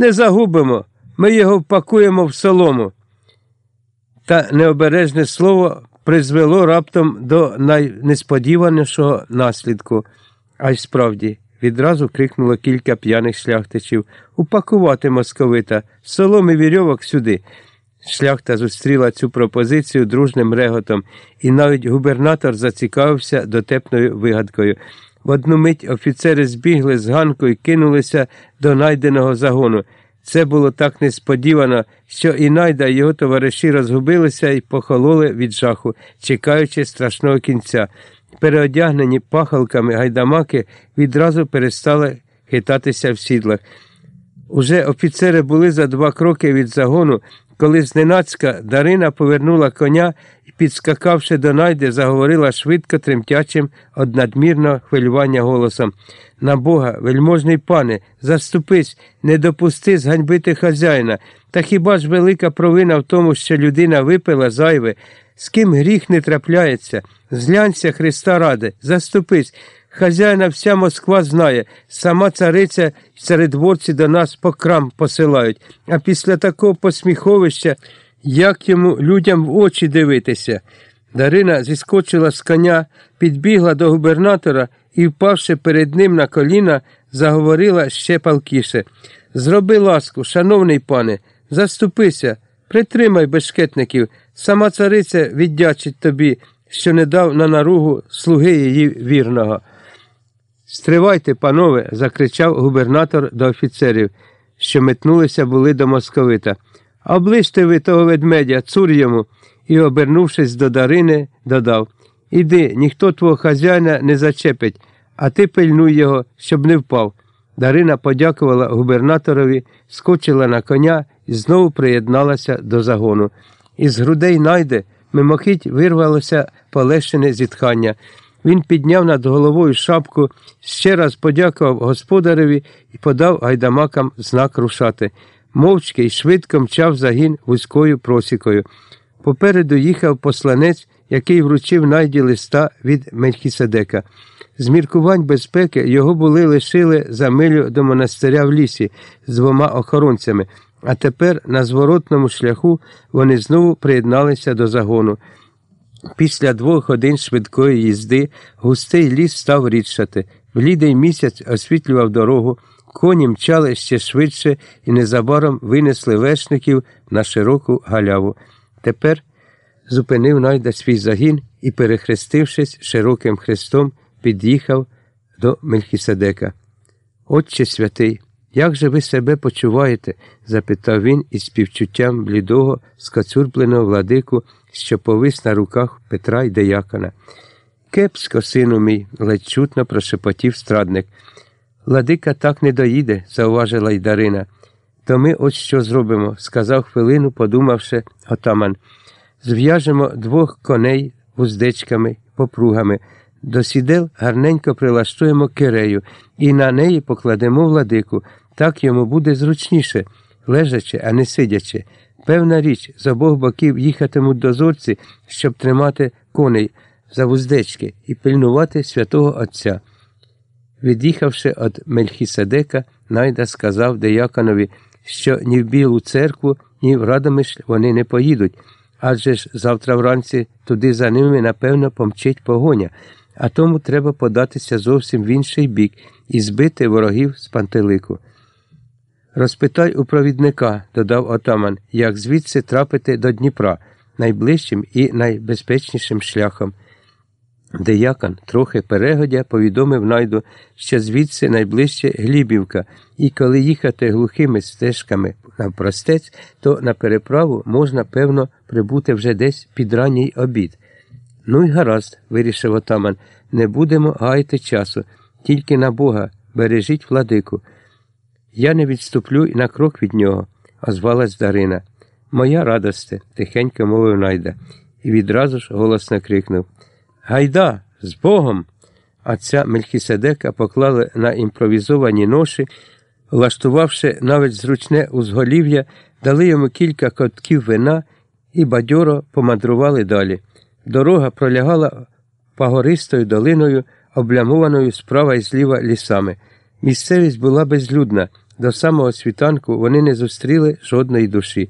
Не загубимо, ми його впакуємо в солому. Та необережне слово призвело раптом до найнесподіванішого наслідку. А й справді, відразу крикнуло кілька п'яних шляхтичів упакувати московита, соломи вірьовок сюди. Шляхта зустріла цю пропозицію дружним реготом, і навіть губернатор зацікавився дотепною вигадкою. В одну мить офіцери збігли з ганку і кинулися до найденого загону. Це було так несподівано, що і найда і його товариші розгубилися і похололи від жаху, чекаючи страшного кінця. Переодягнені пахалками гайдамаки відразу перестали хитатися в сідлах. Уже офіцери були за два кроки від загону, коли зненацька Дарина повернула коня і, підскакавши до найди, заговорила швидко тремтячим од надмірного хвилювання голосом. На Бога, вельможний пане, заступись, не допусти зганьбити хазяїна. Та хіба ж велика провина в тому, що людина випила зайве? З ким гріх не трапляється? Зглянься Христа ради, заступись. Хазяїна вся Москва знає, сама цариця і царедворці до нас по крам посилають, а після такого посміховища, як йому людям в очі дивитися. Дарина зіскочила з коня, підбігла до губернатора і, впавши перед ним на коліна, заговорила ще палкіше. Зроби ласку, шановний пане, заступися, притримай бешкетників, сама цариця віддячить тобі, що не дав на наругу слуги її вірного. Стривайте, панове, закричав губернатор до офіцерів, що метнулися були до московита. Оближте ви того ведмедя, цур йому, і, обернувшись до Дарини, додав Іди, ніхто твого хазяїна не зачепить, а ти пильнуй його, щоб не впав. Дарина подякувала губернаторові, скочила на коня і знову приєдналася до загону. Із грудей найде мимохідь вирвалося полегшене зітхання. Він підняв над головою шапку, ще раз подякував господареві і подав гайдамакам знак рушати. Мовчки й швидко мчав загін вузькою просікою. Попереду їхав посланець, який вручив найді листа від Мельхіседека. З міркувань безпеки його були лишили за милю до монастиря в лісі з двома охоронцями, а тепер на зворотному шляху вони знову приєдналися до загону. Після двох годин швидкої їзди густий ліс став рідшати. Влідий місяць освітлював дорогу, коні мчали ще швидше і незабаром винесли вершників на широку галяву. Тепер зупинив найда свій загін і, перехрестившись широким хрестом, під'їхав до Мельхіседека. Отче святий, як же ви себе почуваєте? запитав він із співчуттям блідого, скацюрбленого владику, що повис на руках Петра й Деякона. Кепсько, сину мій, ледь чутно прошепотів страдник. Владика так не доїде, зауважила й Дарина. То ми ось що зробимо, сказав хвилину, подумавши отаман. Зв'яжемо двох коней вуздечками, попругами. До сідел гарненько прилаштуємо кирею і на неї покладемо владику. Так йому буде зручніше, лежачи, а не сидячи. Певна річ, з обох боків їхатимуть дозорці, щоб тримати коней за вуздечки і пильнувати святого Отця. Від'їхавши від Мельхіседека, найда сказав Деяконові, що ні в Білу церкву, ні в Радомишль вони не поїдуть, адже ж завтра вранці туди за ними, напевно, помчить погоня, а тому треба податися зовсім в інший бік і збити ворогів з пантелику. Розпитай у провідника, додав отаман, як звідси трапити до Дніпра, найближчим і найбезпечнішим шляхом. Деякон, трохи перегодя, повідомив найду, що звідси найближче Глібівка, і коли їхати глухими стежками навпростець, то на переправу можна, певно, прибути вже десь під ранній обід. Ну й гаразд, вирішив отаман, не будемо гаяти часу, тільки на Бога, бережіть владику. Я не відступлю і на крок від нього, озвалась Дарина. Моя радосте, тихенько мовив найда, і відразу ж голосно крикнув Гайда, з Богом. А ця Мельхіседека поклали на імпровізовані ноші, влаштувавши навіть зручне узголів'я, дали йому кілька котків вина і бадьоро помандрували далі. Дорога пролягала пагористою долиною, облямованою справа і зліва лісами. Місцевість була безлюдна. До самого світанку вони не зустріли жодної душі.